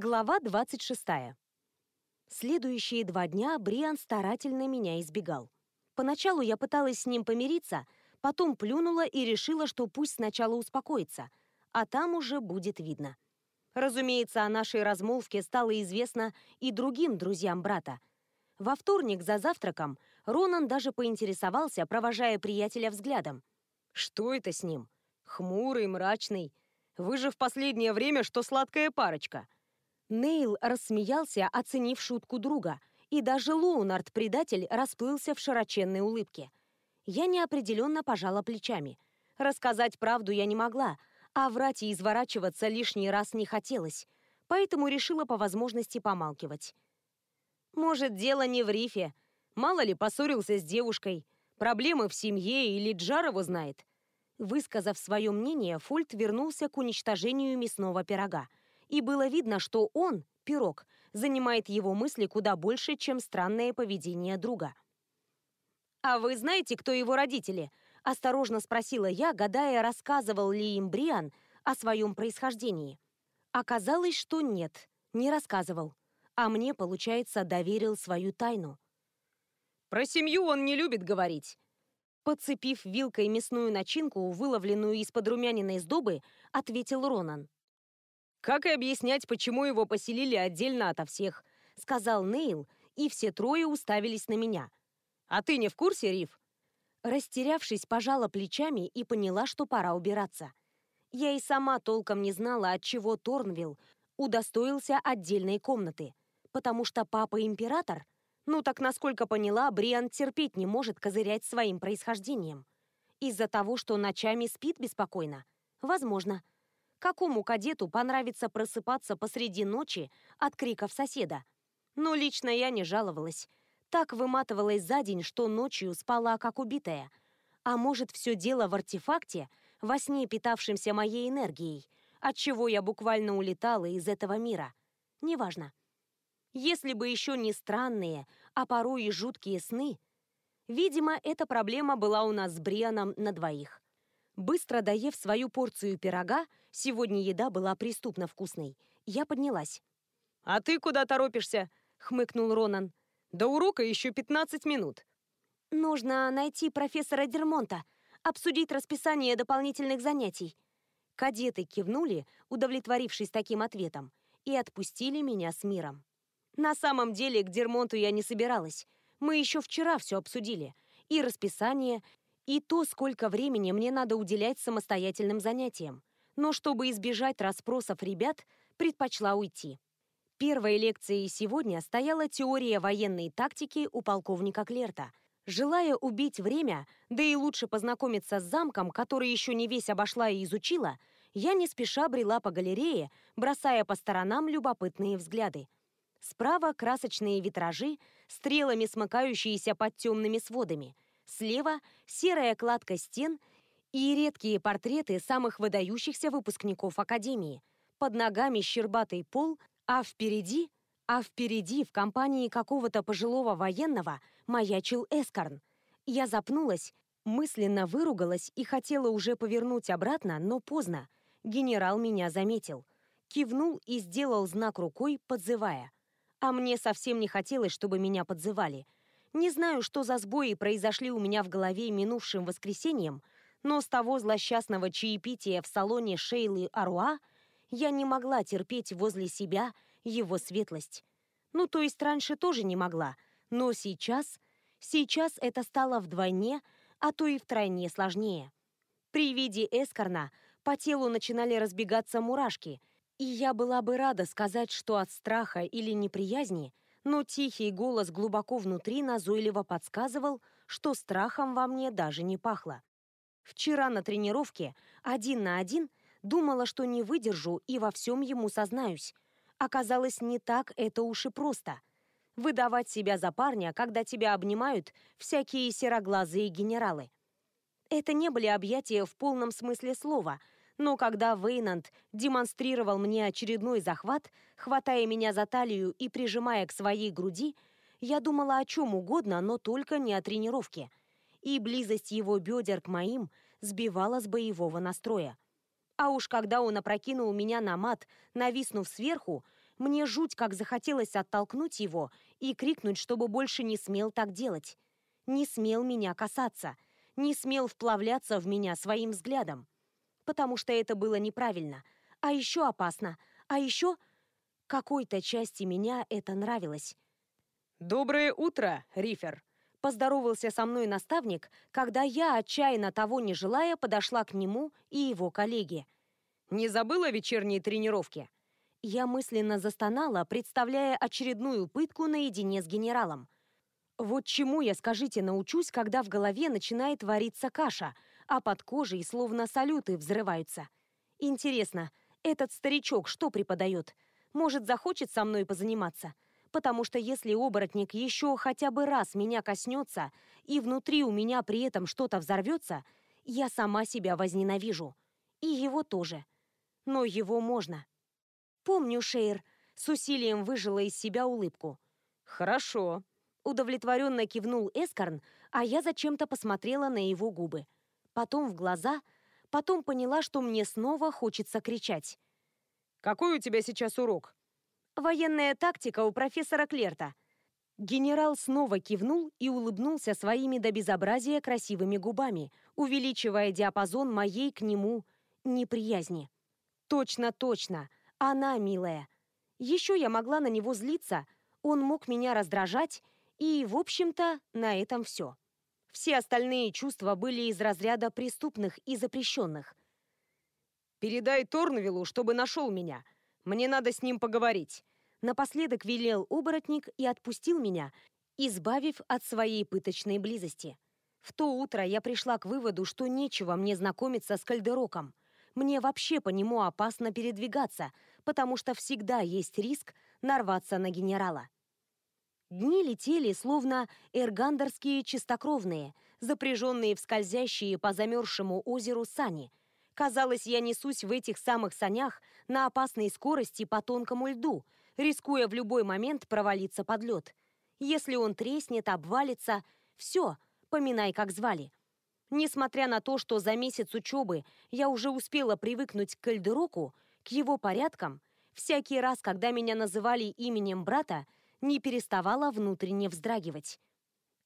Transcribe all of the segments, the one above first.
Глава 26. Следующие два дня Бриан старательно меня избегал. Поначалу я пыталась с ним помириться, потом плюнула и решила, что пусть сначала успокоится, а там уже будет видно. Разумеется, о нашей размолвке стало известно и другим друзьям брата. Во вторник за завтраком Ронан даже поинтересовался, провожая приятеля взглядом. «Что это с ним? Хмурый, мрачный. Вы же в последнее время что сладкая парочка». Нейл рассмеялся, оценив шутку друга, и даже Лоунард-предатель расплылся в широченной улыбке. Я неопределенно пожала плечами. Рассказать правду я не могла, а врать и изворачиваться лишний раз не хотелось, поэтому решила по возможности помалкивать. Может, дело не в рифе. Мало ли, поссорился с девушкой. Проблемы в семье или Джар знает. Высказав свое мнение, Фольт вернулся к уничтожению мясного пирога и было видно, что он, пирог, занимает его мысли куда больше, чем странное поведение друга. «А вы знаете, кто его родители?» – осторожно спросила я, гадая, рассказывал ли им Бриан о своем происхождении. Оказалось, что нет, не рассказывал, а мне, получается, доверил свою тайну. «Про семью он не любит говорить», Подцепив вилкой мясную начинку, выловленную из-под румяниной сдобы, ответил Ронан. Как и объяснять, почему его поселили отдельно ото всех, сказал Нейл, и все трое уставились на меня. А ты не в курсе, Риф? Растерявшись, пожала плечами и поняла, что пора убираться. Я и сама толком не знала, от чего Торнвилл удостоился отдельной комнаты, потому что папа император. Ну так насколько поняла, Бриан терпеть не может козырять своим происхождением. Из-за того, что ночами спит беспокойно. Возможно. Какому кадету понравится просыпаться посреди ночи от криков соседа? Но лично я не жаловалась. Так выматывалась за день, что ночью спала как убитая. А может, все дело в артефакте, во сне питавшемся моей энергией, от чего я буквально улетала из этого мира? Неважно. Если бы еще не странные, а порой и жуткие сны, видимо, эта проблема была у нас с Брианом на двоих. Быстро доев свою порцию пирога, сегодня еда была преступно вкусной, я поднялась. «А ты куда торопишься?» — хмыкнул Ронан. «До урока еще 15 минут». «Нужно найти профессора Дермонта, обсудить расписание дополнительных занятий». Кадеты кивнули, удовлетворившись таким ответом, и отпустили меня с миром. На самом деле к Дермонту я не собиралась. Мы еще вчера все обсудили. И расписание, и то, сколько времени мне надо уделять самостоятельным занятиям. Но чтобы избежать расспросов ребят, предпочла уйти. Первой лекцией сегодня стояла теория военной тактики у полковника Клерта. Желая убить время, да и лучше познакомиться с замком, который еще не весь обошла и изучила, я не спеша брела по галерее, бросая по сторонам любопытные взгляды. Справа красочные витражи, стрелами смыкающиеся под темными сводами – Слева серая кладка стен и редкие портреты самых выдающихся выпускников Академии. Под ногами щербатый пол, а впереди, а впереди в компании какого-то пожилого военного маячил Эскарн. Я запнулась, мысленно выругалась и хотела уже повернуть обратно, но поздно. Генерал меня заметил. Кивнул и сделал знак рукой, подзывая. А мне совсем не хотелось, чтобы меня подзывали — не знаю, что за сбои произошли у меня в голове минувшим воскресеньем, но с того злосчастного чаепития в салоне Шейлы Аруа я не могла терпеть возле себя его светлость. Ну, то есть раньше тоже не могла, но сейчас... Сейчас это стало вдвойне, а то и втройне сложнее. При виде Эскорна по телу начинали разбегаться мурашки, и я была бы рада сказать, что от страха или неприязни – но тихий голос глубоко внутри назойливо подсказывал, что страхом во мне даже не пахло. Вчера на тренировке, один на один, думала, что не выдержу и во всем ему сознаюсь. Оказалось, не так это уж и просто. Выдавать себя за парня, когда тебя обнимают всякие сероглазые генералы. Это не были объятия в полном смысле слова — но когда Вейнанд демонстрировал мне очередной захват, хватая меня за талию и прижимая к своей груди, я думала о чем угодно, но только не о тренировке. И близость его бедер к моим сбивала с боевого настроя. А уж когда он опрокинул меня на мат, нависнув сверху, Мне жуть как захотелось оттолкнуть его и крикнуть, чтобы больше не смел так делать. Не смел меня касаться, не смел вплавляться в меня своим взглядом. Потому что это было неправильно, а еще опасно, а еще какой-то части меня это нравилось. «Доброе утро, Рифер!» Поздоровался со мной наставник, когда я, отчаянно того не желая, подошла к нему и его коллеге. «Не забыла вечерние тренировки?» Я мысленно застонала, представляя очередную пытку наедине с генералом. Вот чему я, скажите, научусь, когда в голове начинает вариться каша, а под кожей словно салюты взрываются. Интересно, этот старичок что преподает? Может, захочет со мной позаниматься? Потому что если оборотник еще хотя бы раз меня коснется, и внутри у меня при этом что-то взорвется, я сама себя возненавижу. И его тоже. Но его можно. «Помню, Шейр», — с усилием выжила из себя улыбку. «Хорошо», — удовлетворенно кивнул Эскарн, а я зачем-то посмотрела на его губы. Потом в глаза, потом поняла, что мне снова хочется кричать. «Какой у тебя сейчас урок?» «Военная тактика у профессора Клерта». Генерал снова кивнул и улыбнулся своими до безобразия красивыми губами, увеличивая диапазон моей к нему неприязни. «Точно, точно!» Она милая. Еще я могла на него злиться, он мог меня раздражать, и, в общем-то, на этом все. Все остальные чувства были из разряда преступных и запрещенных. «Передай Торнвиллу, чтобы нашел меня. Мне надо с ним поговорить». Напоследок велел оборотник и отпустил меня, избавив от своей пыточной близости. В то утро я пришла к выводу, что нечего мне знакомиться с Кальдероком. Мне вообще по нему опасно передвигаться, потому что всегда есть риск нарваться на генерала. Дни летели, словно эргандерские чистокровные, запряженные в скользящие по замерзшему озеру сани. Казалось, я несусь в этих самых санях на опасной скорости по тонкому льду, рискуя в любой момент провалиться под лед. Если он треснет, обвалится, все, поминай, как звали. Несмотря на то, что за месяц учебы я уже успела привыкнуть к Кальдероку, к его порядкам, всякий раз, когда меня называли именем брата, не переставала внутренне вздрагивать.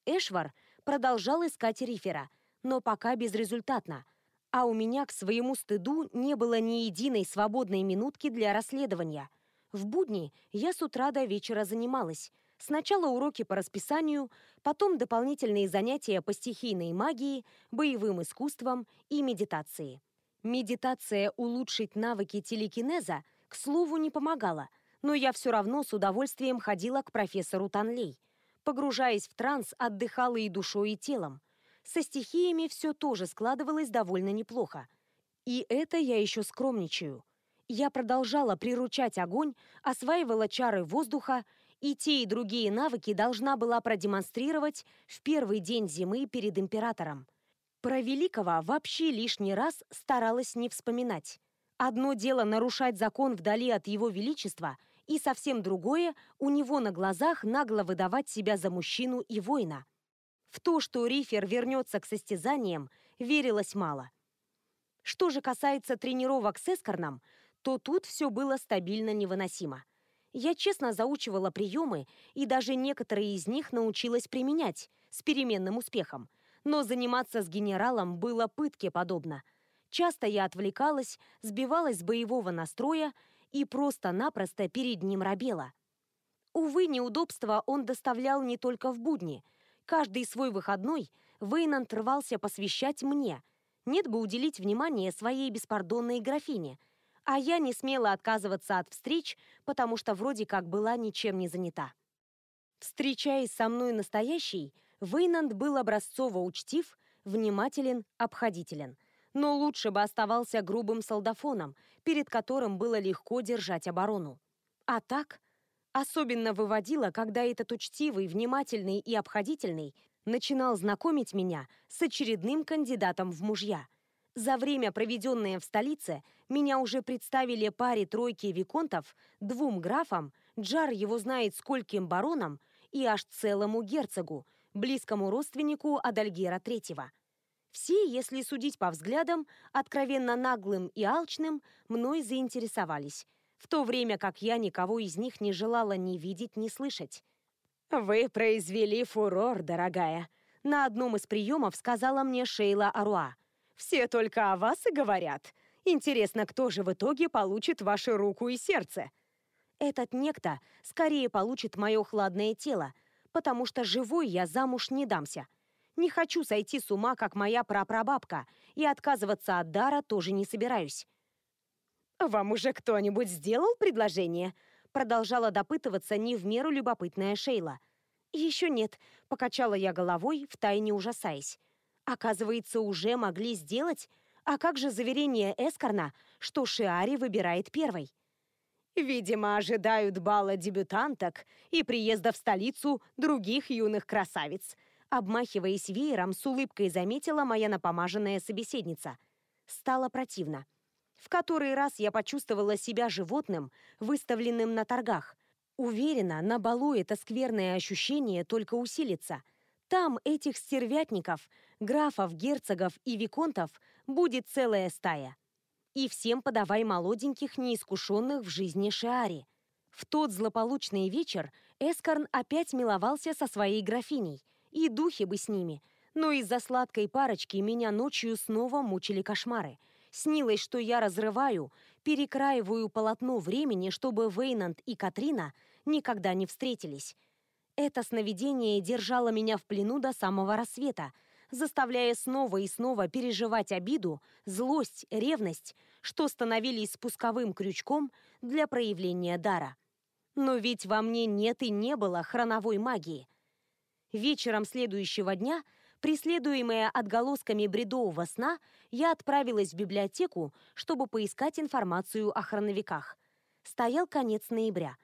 Эшвар продолжал искать рифера, но пока безрезультатно, а у меня к своему стыду не было ни единой свободной минутки для расследования. В будни я с утра до вечера занималась, Сначала уроки по расписанию, потом дополнительные занятия по стихийной магии, боевым искусствам и медитации. Медитация улучшить навыки телекинеза, к слову, не помогала, но я все равно с удовольствием ходила к профессору Танлей. Погружаясь в транс, отдыхала и душой, и телом. Со стихиями все тоже складывалось довольно неплохо. И это я еще скромничаю. Я продолжала приручать огонь, осваивала чары воздуха и те, и другие навыки должна была продемонстрировать в первый день зимы перед императором. Про Великого вообще лишний раз старалась не вспоминать. Одно дело нарушать закон вдали от его величества, и совсем другое – у него на глазах нагло выдавать себя за мужчину и воина. В то, что Рифер вернется к состязаниям, верилось мало. Что же касается тренировок с Эскорном, то тут все было стабильно невыносимо – я честно заучивала приемы и даже некоторые из них научилась применять с переменным успехом. Но заниматься с генералом было пытке подобно. Часто я отвлекалась, сбивалась с боевого настроя и просто-напросто перед ним робела. Увы, неудобства он доставлял не только в будни. Каждый свой выходной Вейнанд рвался посвящать мне. Нет бы уделить внимание своей беспардонной графине – а я не смела отказываться от встреч, потому что вроде как была ничем не занята. Встречаясь со мной настоящий, Вейнанд был образцово учтив, внимателен, обходителен. Но лучше бы оставался грубым солдафоном, перед которым было легко держать оборону. А так, особенно выводило, когда этот учтивый, внимательный и обходительный начинал знакомить меня с очередным кандидатом в мужья – за время, проведенное в столице, меня уже представили паре тройки виконтов, двум графам, Джар его знает скольким баронам и аж целому герцогу, близкому родственнику Адальгера Третьего. Все, если судить по взглядам, откровенно наглым и алчным, мной заинтересовались. в то время как я никого из них не желала ни видеть, ни слышать. «Вы произвели фурор, дорогая», — на одном из приемов сказала мне Шейла Аруа. «Все только о вас и говорят. Интересно, кто же в итоге получит вашу руку и сердце?» Этот некто скорее получит мое хладное тело, потому что живой я замуж не дамся. Не хочу сойти с ума, как моя прапрабабка, и отказываться от дара тоже не собираюсь. «Вам уже кто-нибудь сделал предложение?» Продолжала допытываться не в меру любопытная Шейла. «Еще нет», — покачала я головой, втайне ужасаясь. «Оказывается, уже могли сделать? А как же заверение Эскорна, что Шиари выбирает первой?» Видимо, ожидают бала дебютанток и приезда в столицу других юных красавиц. Обмахиваясь веером, с улыбкой заметила моя напомаженная собеседница. Стало противно. В который раз я почувствовала себя животным, выставленным на торгах. Уверена, на балу это скверное ощущение только усилится. Там этих стервятников, графов, герцогов и виконтов будет целая стая и всем подавай молоденьких, неискушенных в жизни Шиари. В тот злополучный вечер Эскорн опять миловался со своей графиней, и духи бы с ними, но из-за сладкой парочки меня ночью снова мучили кошмары. Снилось, что я разрываю, перекраиваю полотно времени, чтобы Вейнанд и Катрина никогда не встретились. Это сновидение держало меня в плену до самого рассвета, заставляя снова и снова переживать обиду, злость, ревность, что становились спусковым крючком для проявления дара. Но ведь во мне нет и не было хроновой магии. Вечером следующего дня, преследуемая отголосками бредового сна, я отправилась в библиотеку, чтобы поискать информацию о хроновиках. Стоял конец ноября.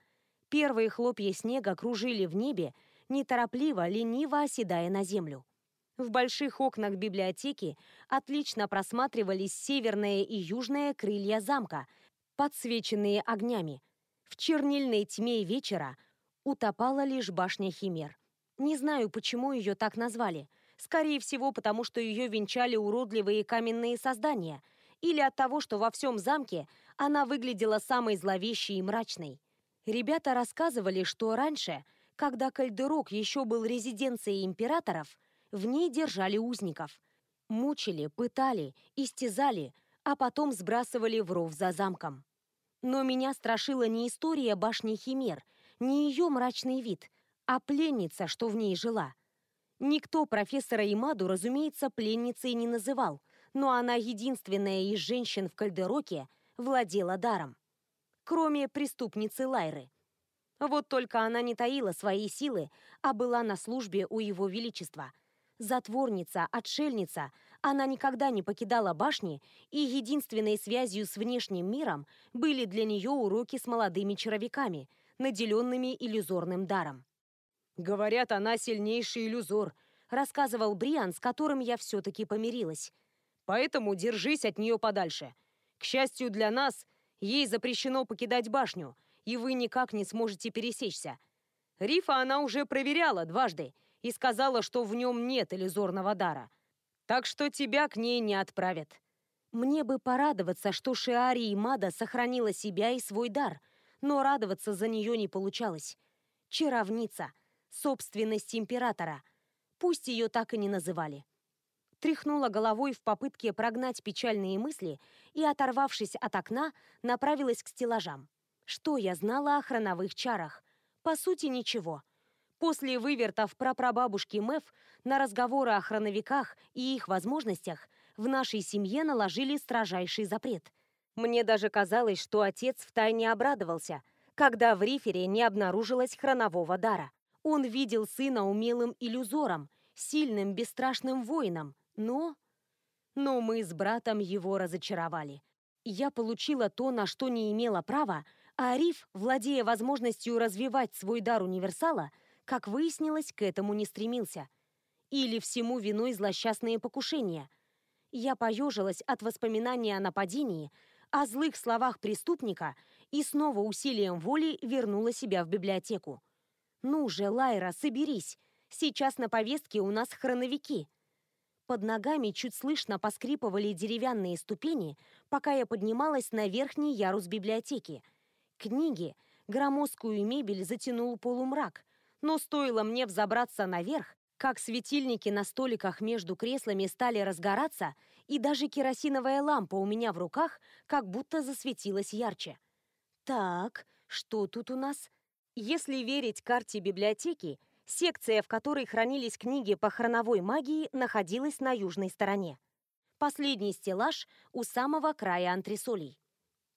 Первые хлопья снега кружили в небе, неторопливо, лениво оседая на землю. В больших окнах библиотеки отлично просматривались северные и южные крылья замка, подсвеченные огнями. В чернильной тьме вечера утопала лишь башня Химер. Не знаю, почему ее так назвали. Скорее всего, потому что ее венчали уродливые каменные создания, или от того, что во всем замке она выглядела самой зловещей и мрачной. Ребята рассказывали, что раньше, когда Кальдерок еще был резиденцией императоров, в ней держали узников. Мучили, пытали, истязали, а потом сбрасывали в ров за замком. Но меня страшила не история башни Химер, не ее мрачный вид, а пленница, что в ней жила. Никто профессора Имаду, разумеется, пленницей не называл, но она единственная из женщин в Кальдероке владела даром. Кроме преступницы Лайры. Вот только она не таила свои силы, а была на службе у его величества – Затворница, отшельница, она никогда не покидала башни, и единственной связью с внешним миром были для нее уроки с молодыми чаровиками, наделенными иллюзорным даром. «Говорят, она сильнейший иллюзор», — рассказывал Бриан, с которым я все-таки помирилась. «Поэтому держись от нее подальше. К счастью для нас, ей запрещено покидать башню, и вы никак не сможете пересечься. Рифа она уже проверяла дважды, и сказала, что в нем нет иллюзорного дара. Так что тебя к ней не отправят. Мне бы порадоваться, что Шиари и Мада сохранила себя и свой дар, но радоваться за нее не получалось. Чаровница, собственность императора. Пусть ее так и не называли. Тряхнула головой в попытке прогнать печальные мысли и, оторвавшись от окна, направилась к стеллажам. Что я знала о хроновых чарах? По сути, ничего. После вывертов прапрабабушки Мэв на разговоры о хроновиках и их возможностях в нашей семье наложили строжайший запрет. Мне даже казалось, что отец втайне обрадовался, когда в рифере не обнаружилось хронового дара. Он видел сына умелым иллюзором, сильным, бесстрашным воином, но... Но мы с братом его разочаровали. Я получила то, на что не имела права, а Риф, владея возможностью развивать свой дар универсала, как выяснилось, к этому не стремился. Или всему виной злосчастные покушения. Я поежилась от воспоминания о нападении, о злых словах преступника и снова усилием воли вернула себя в библиотеку. «Ну же, Лайра, соберись! Сейчас на повестке у нас хроновики!» Под ногами чуть слышно поскрипывали деревянные ступени, пока я поднималась на верхний ярус библиотеки. Книги, громоздкую мебель затянул полумрак, но стоило мне взобраться наверх, как светильники на столиках между креслами стали разгораться, и даже керосиновая лампа у меня в руках как будто засветилась ярче. Так, что тут у нас? Если верить карте библиотеки, секция, в которой хранились книги по хроновой магии, находилась на южной стороне. Последний стеллаж у самого края антресолей.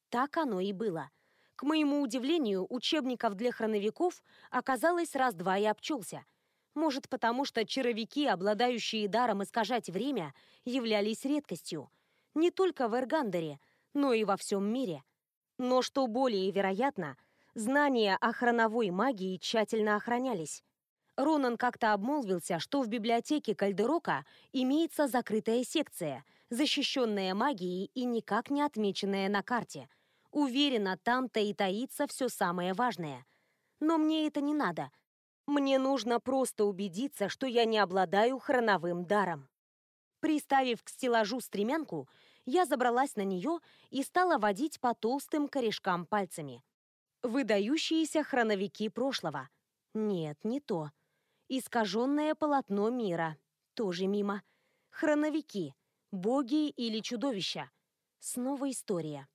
Так оно и было. К моему удивлению, учебников для хроновиков оказалось раз-два и обчелся. Может, потому что чаровики, обладающие даром искажать время, являлись редкостью. Не только в Эргандере, но и во всем мире. Но что более вероятно, знания о хроновой магии тщательно охранялись. Ронан как-то обмолвился, что в библиотеке Кальдерока имеется закрытая секция, защищенная магией и никак не отмеченная на карте – Уверена, там-то и таится все самое важное. Но мне это не надо. Мне нужно просто убедиться, что я не обладаю хроновым даром. Приставив к стеллажу стремянку, я забралась на нее и стала водить по толстым корешкам пальцами. Выдающиеся хроновики прошлого. Нет, не то. Искаженное полотно мира. Тоже мимо. Хроновики. Боги или чудовища. Снова история.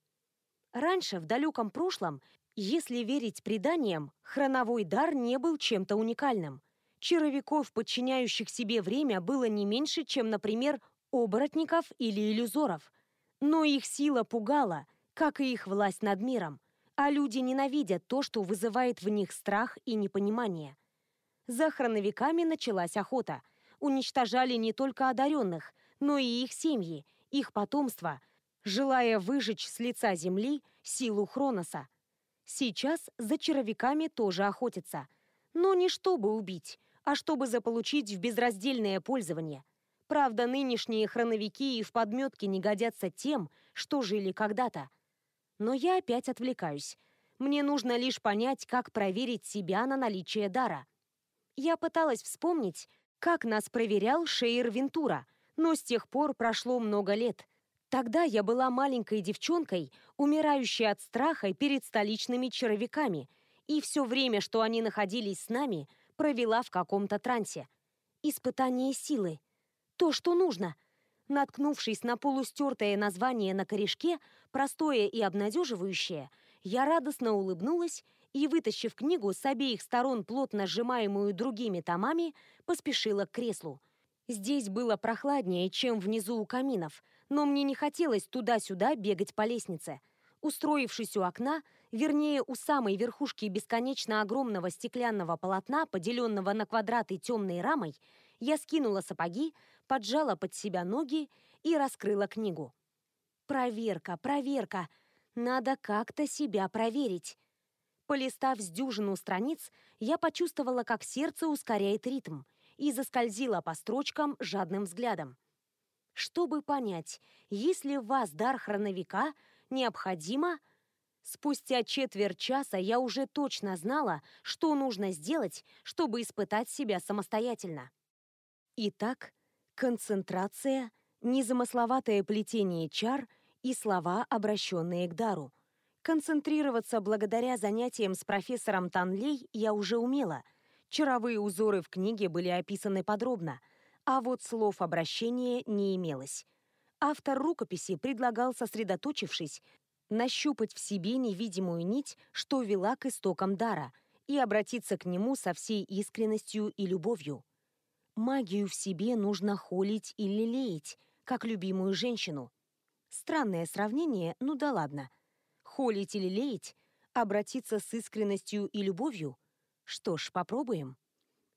Раньше, в далеком прошлом, если верить преданиям, хроновой дар не был чем-то уникальным. Чаровиков, подчиняющих себе время, было не меньше, чем, например, оборотников или иллюзоров. Но их сила пугала, как и их власть над миром, а люди ненавидят то, что вызывает в них страх и непонимание. За хроновиками началась охота. Уничтожали не только одаренных, но и их семьи, их потомство, желая выжечь с лица земли силу Хроноса. Сейчас за чаровиками тоже охотятся, но не чтобы убить, а чтобы заполучить в безраздельное пользование. Правда, нынешние хроновики и в подметке не годятся тем, что жили когда-то. Но я опять отвлекаюсь. Мне нужно лишь понять, как проверить себя на наличие дара. Я пыталась вспомнить, как нас проверял Шейр Вентура, но с тех пор прошло много лет – Тогда я была маленькой девчонкой, умирающей от страха перед столичными чаровиками, и все время, что они находились с нами, провела в каком-то трансе. Испытание силы. То, что нужно. Наткнувшись на полустертое название на корешке, простое и обнадеживающее, я радостно улыбнулась и, вытащив книгу с обеих сторон, плотно сжимаемую другими томами, поспешила к креслу. Здесь было прохладнее, чем внизу у каминов – но мне не хотелось туда-сюда бегать по лестнице. Устроившись у окна, вернее, у самой верхушки бесконечно огромного стеклянного полотна, поделенного на квадраты темной рамой, я скинула сапоги, поджала под себя ноги и раскрыла книгу. Проверка, проверка. Надо как-то себя проверить. Полистав с дюжину страниц, я почувствовала, как сердце ускоряет ритм и заскользила по строчкам жадным взглядом. Чтобы понять, есть ли в вас дар хроновика, необходимо... Спустя четверть часа я уже точно знала, что нужно сделать, чтобы испытать себя самостоятельно. Итак, концентрация, незамысловатое плетение чар и слова, обращенные к дару. Концентрироваться благодаря занятиям с профессором Танлей я уже умела. Чаровые узоры в книге были описаны подробно – а вот слов обращения не имелось. Автор рукописи предлагал, сосредоточившись, нащупать в себе невидимую нить, что вела к истокам дара, и обратиться к нему со всей искренностью и любовью. Магию в себе нужно холить и лелеять, как любимую женщину. Странное сравнение, ну да ладно. Холить и лелеять, обратиться с искренностью и любовью? Что ж, попробуем.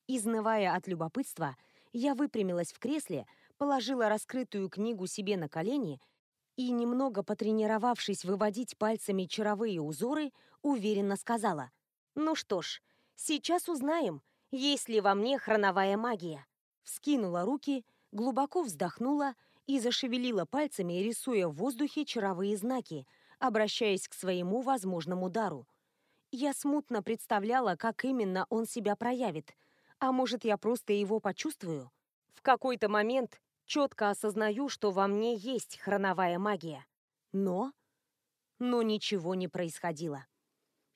Изнывая от любопытства, я выпрямилась в кресле, положила раскрытую книгу себе на колени и, немного потренировавшись выводить пальцами чаровые узоры, уверенно сказала. «Ну что ж, сейчас узнаем, есть ли во мне хроновая магия». Вскинула руки, глубоко вздохнула и зашевелила пальцами, рисуя в воздухе чаровые знаки, обращаясь к своему возможному дару. Я смутно представляла, как именно он себя проявит – а может, я просто его почувствую? В какой-то момент четко осознаю, что во мне есть хроновая магия. Но... Но ничего не происходило.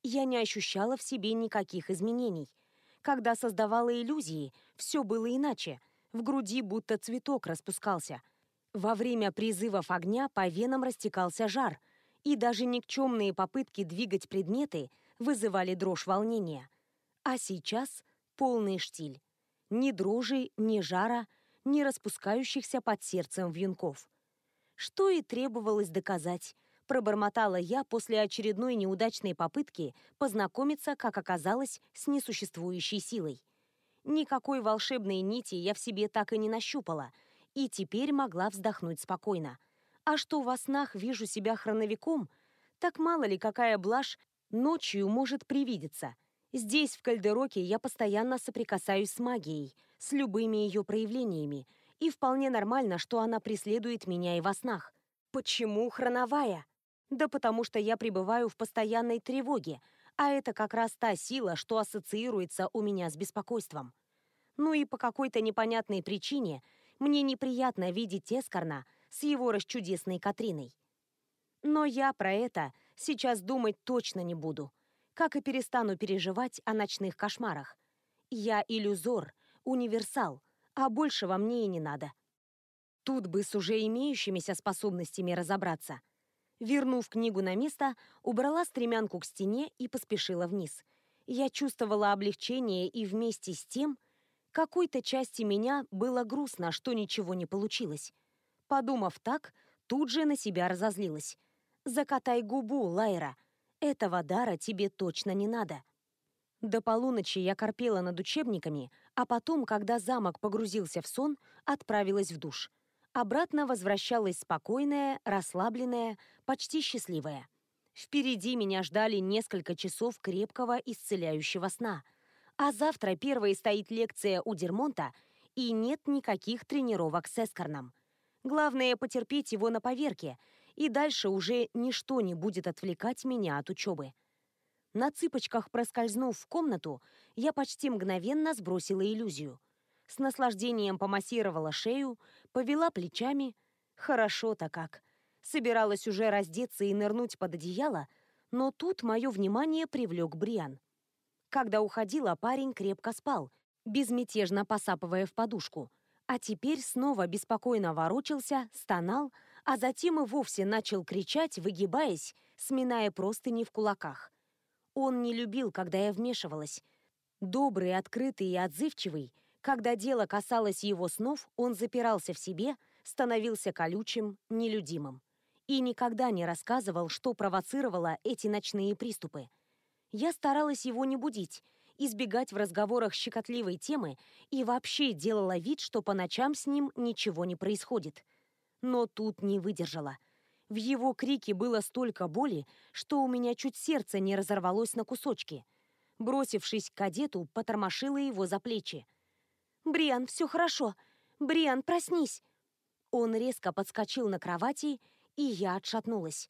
Я не ощущала в себе никаких изменений. Когда создавала иллюзии, все было иначе. В груди будто цветок распускался. Во время призывов огня по венам растекался жар, и даже никчемные попытки двигать предметы вызывали дрожь волнения. А сейчас полный штиль. Ни дрожи, ни жара, ни распускающихся под сердцем вьюнков. Что и требовалось доказать, пробормотала я после очередной неудачной попытки познакомиться, как оказалось, с несуществующей силой. Никакой волшебной нити я в себе так и не нащупала, и теперь могла вздохнуть спокойно. А что во снах вижу себя хроновиком, так мало ли какая блажь ночью может привидеться. Здесь, в Кальдероке, я постоянно соприкасаюсь с магией, с любыми ее проявлениями, и вполне нормально, что она преследует меня и во снах. Почему хроновая? Да потому что я пребываю в постоянной тревоге, а это как раз та сила, что ассоциируется у меня с беспокойством. Ну и по какой-то непонятной причине мне неприятно видеть Эскорна с его расчудесной Катриной. Но я про это сейчас думать точно не буду, как и перестану переживать о ночных кошмарах. Я иллюзор, универсал, а большего мне и не надо. Тут бы с уже имеющимися способностями разобраться. Вернув книгу на место, убрала стремянку к стене и поспешила вниз. Я чувствовала облегчение и вместе с тем, какой-то части меня было грустно, что ничего не получилось. Подумав так, тут же на себя разозлилась. «Закатай губу, Лайра. Этого дара тебе точно не надо». До полуночи я корпела над учебниками, а потом, когда замок погрузился в сон, отправилась в душ. Обратно возвращалась спокойная, расслабленная, почти счастливая. Впереди меня ждали несколько часов крепкого исцеляющего сна. А завтра первой стоит лекция у Дермонта, и нет никаких тренировок с Эскорном. Главное потерпеть его на поверке, и дальше уже ничто не будет отвлекать меня от учебы. На цыпочках проскользнув в комнату, я почти мгновенно сбросила иллюзию. С наслаждением помассировала шею, повела плечами. Хорошо-то как. Собиралась уже раздеться и нырнуть под одеяло, но тут мое внимание привлек Бриан. Когда уходила, парень крепко спал, безмятежно посапывая в подушку, а теперь снова беспокойно ворочался, стонал, а затем и вовсе начал кричать, выгибаясь, сминая простыни в кулаках. Он не любил, когда я вмешивалась. Добрый, открытый и отзывчивый, когда дело касалось его снов, он запирался в себе, становился колючим, нелюдимым. И никогда не рассказывал, что провоцировало эти ночные приступы. Я старалась его не будить, избегать в разговорах щекотливой темы и вообще делала вид, что по ночам с ним ничего не происходит. Но тут не выдержала. В его крике было столько боли, что у меня чуть сердце не разорвалось на кусочки. Бросившись к кадету, потормошила его за плечи. «Бриан, все хорошо! Бриан, проснись!» Он резко подскочил на кровати, и я отшатнулась.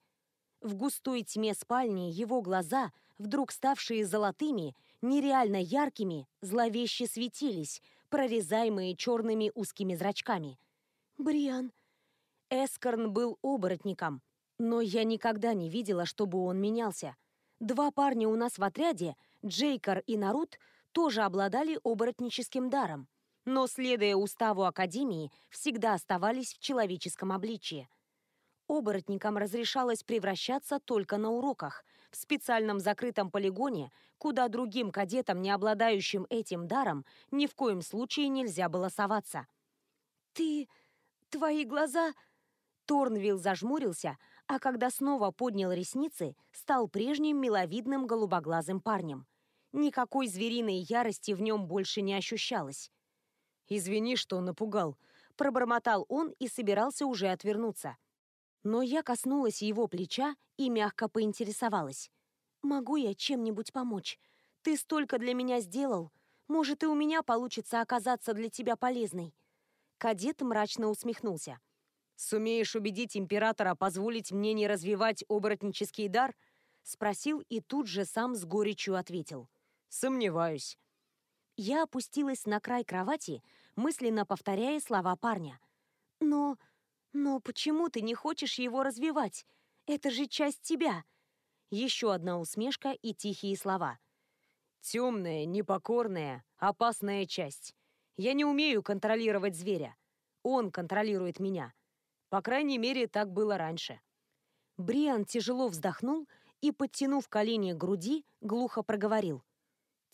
В густой тьме спальни его глаза, вдруг ставшие золотыми, нереально яркими, зловеще светились, прорезаемые черными узкими зрачками. «Бриан!» Эскорн был оборотником, но я никогда не видела, чтобы он менялся. Два парня у нас в отряде, Джейкер и Нарут, тоже обладали оборотническим даром, но, следуя уставу Академии, всегда оставались в человеческом обличье. Оборотникам разрешалось превращаться только на уроках, в специальном закрытом полигоне, куда другим кадетам, не обладающим этим даром, ни в коем случае нельзя было соваться. «Ты... твои глаза...» Торнвилл зажмурился, а когда снова поднял ресницы, стал прежним миловидным голубоглазым парнем. Никакой звериной ярости в нем больше не ощущалось. «Извини, что напугал», — пробормотал он и собирался уже отвернуться. Но я коснулась его плеча и мягко поинтересовалась. «Могу я чем-нибудь помочь? Ты столько для меня сделал. Может, и у меня получится оказаться для тебя полезной». Кадет мрачно усмехнулся. «Сумеешь убедить императора позволить мне не развивать оборотнический дар?» Спросил и тут же сам с горечью ответил. «Сомневаюсь». Я опустилась на край кровати, мысленно повторяя слова парня. «Но... но почему ты не хочешь его развивать? Это же часть тебя. Еще одна усмешка и тихие слова. Темная, непокорная, опасная часть. Я не умею контролировать зверя. Он контролирует меня. По крайней мере, так было раньше. Бриан тяжело вздохнул и, подтянув колени к груди, глухо проговорил.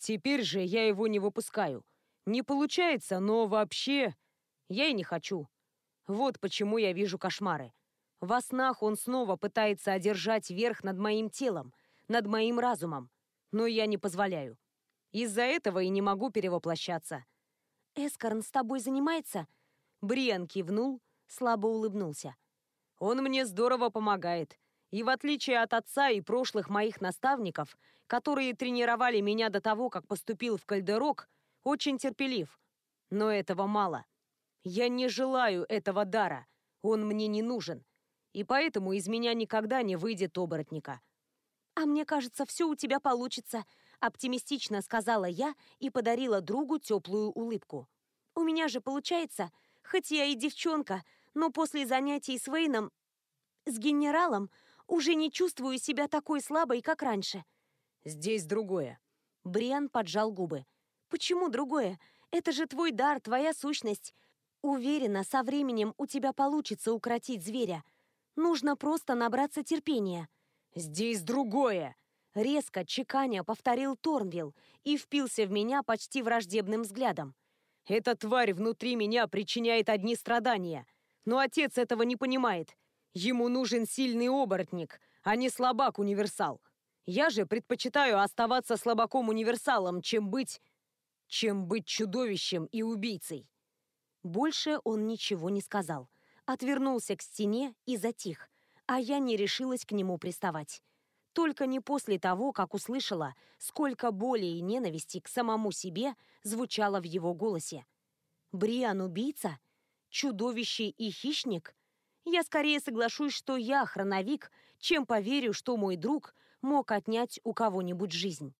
«Теперь же я его не выпускаю. Не получается, но вообще я и не хочу. Вот почему я вижу кошмары. Во снах он снова пытается одержать верх над моим телом, над моим разумом, но я не позволяю. Из-за этого и не могу перевоплощаться. «Эскорн с тобой занимается?» Бриан кивнул, слабо улыбнулся. «Он мне здорово помогает. И в отличие от отца и прошлых моих наставников, которые тренировали меня до того, как поступил в Кальдерок, очень терпелив. Но этого мало. Я не желаю этого дара. Он мне не нужен. И поэтому из меня никогда не выйдет оборотника. «А мне кажется, все у тебя получится», — оптимистично сказала я и подарила другу теплую улыбку. «У меня же получается, хоть я и девчонка, но после занятий с Вейном, с генералом, уже не чувствую себя такой слабой, как раньше». «Здесь другое». Бриан поджал губы. «Почему другое? Это же твой дар, твоя сущность. Уверена, со временем у тебя получится укротить зверя. Нужно просто набраться терпения». «Здесь другое!» Резко, чеканя, повторил Торнвилл и впился в меня почти враждебным взглядом. «Эта тварь внутри меня причиняет одни страдания, но отец этого не понимает. Ему нужен сильный оборотник, а не слабак-универсал. Я же предпочитаю оставаться слабаком-универсалом, чем быть... чем быть чудовищем и убийцей». Больше он ничего не сказал. Отвернулся к стене и затих, а я не решилась к нему приставать. Только не после того, как услышала, сколько боли и ненависти к самому себе звучало в его голосе. Бриан убийца? Чудовище и хищник? Я скорее соглашусь, что я хроновик, чем поверю, что мой друг мог отнять у кого-нибудь жизнь.